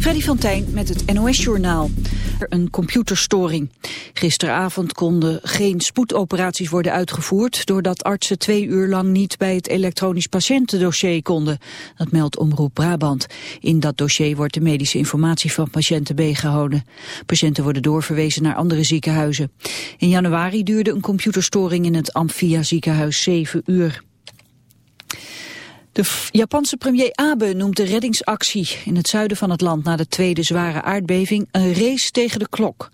Freddy van Tijn met het NOS-journaal. Een computerstoring. Gisteravond konden geen spoedoperaties worden uitgevoerd... doordat artsen twee uur lang niet bij het elektronisch patiëntendossier konden. Dat meldt Omroep Brabant. In dat dossier wordt de medische informatie van patiënten bijgehouden. Patiënten worden doorverwezen naar andere ziekenhuizen. In januari duurde een computerstoring in het Amphia ziekenhuis zeven uur. De Japanse premier Abe noemt de reddingsactie in het zuiden van het land na de tweede zware aardbeving een race tegen de klok.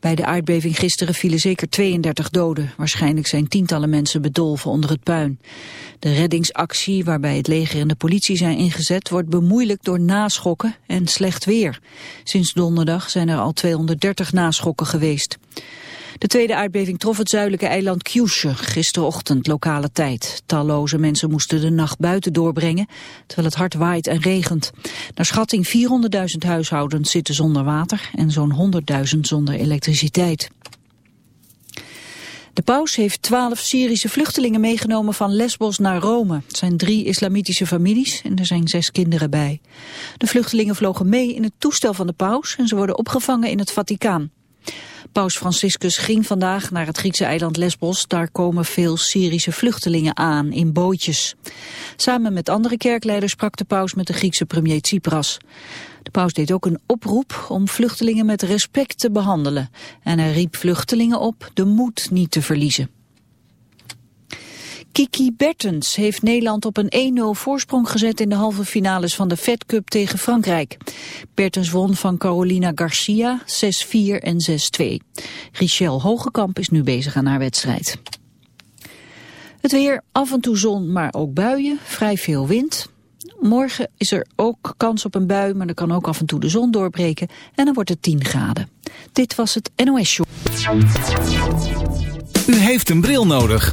Bij de aardbeving gisteren vielen zeker 32 doden. Waarschijnlijk zijn tientallen mensen bedolven onder het puin. De reddingsactie waarbij het leger en de politie zijn ingezet wordt bemoeilijkt door naschokken en slecht weer. Sinds donderdag zijn er al 230 naschokken geweest. De tweede aardbeving trof het zuidelijke eiland Kyushu gisterochtend lokale tijd. Talloze mensen moesten de nacht buiten doorbrengen, terwijl het hard waait en regent. Naar schatting 400.000 huishoudens zitten zonder water en zo'n 100.000 zonder elektriciteit. De paus heeft twaalf Syrische vluchtelingen meegenomen van Lesbos naar Rome. Het zijn drie islamitische families en er zijn zes kinderen bij. De vluchtelingen vlogen mee in het toestel van de paus en ze worden opgevangen in het Vaticaan. Paus Franciscus ging vandaag naar het Griekse eiland Lesbos. Daar komen veel Syrische vluchtelingen aan in bootjes. Samen met andere kerkleiders sprak de paus met de Griekse premier Tsipras. De paus deed ook een oproep om vluchtelingen met respect te behandelen. En hij riep vluchtelingen op de moed niet te verliezen. Kiki Bertens heeft Nederland op een 1-0 voorsprong gezet in de halve finales van de Fed Cup tegen Frankrijk. Bertens won van Carolina Garcia 6-4 en 6-2. Richel Hogekamp is nu bezig aan haar wedstrijd. Het weer, af en toe zon, maar ook buien, vrij veel wind. Morgen is er ook kans op een bui, maar er kan ook af en toe de zon doorbreken en dan wordt het 10 graden. Dit was het NOS Show. U heeft een bril nodig.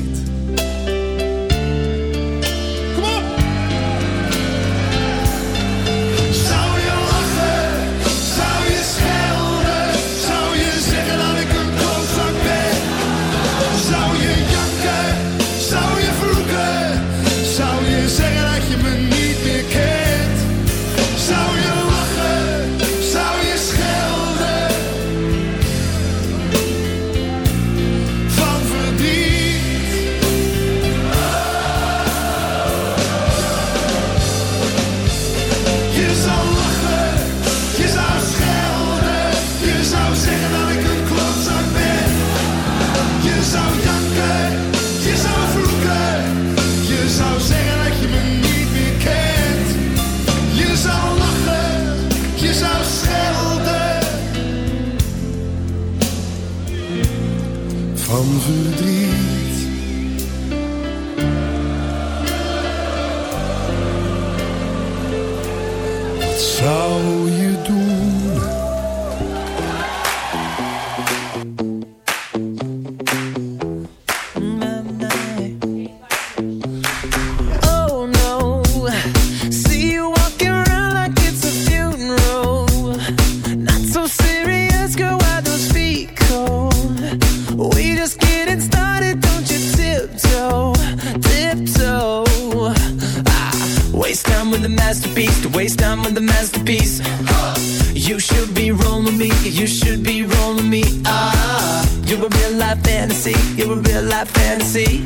feel life fantasy.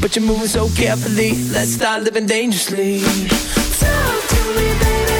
But you're moving so carefully. Let's start living dangerously. Talk to me, baby.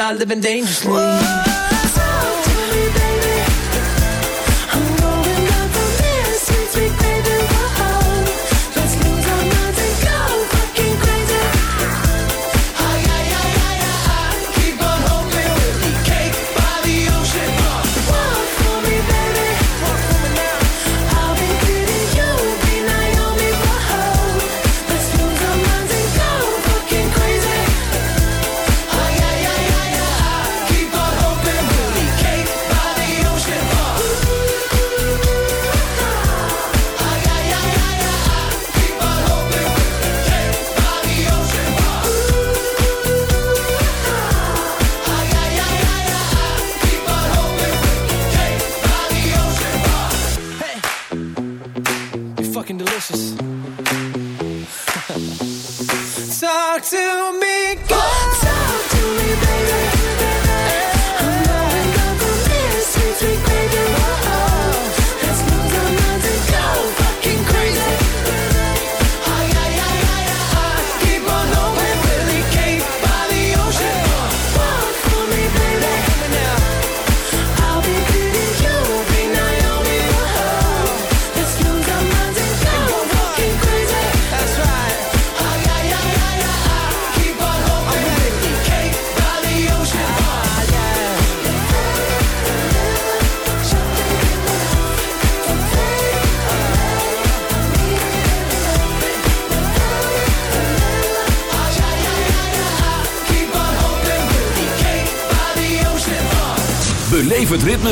I live dangerously. Whoa.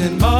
and more.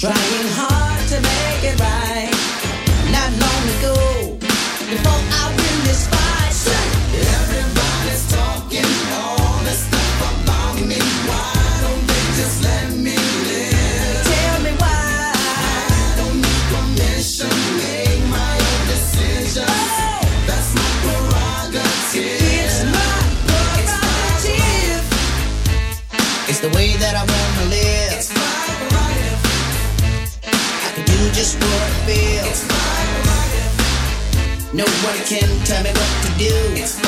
Trying tell me what to do.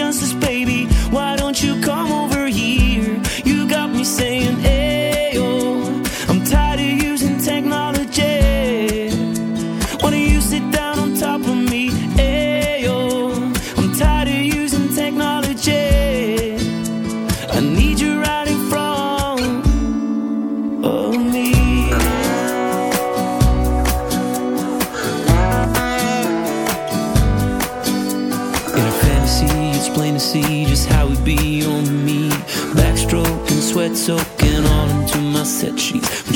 just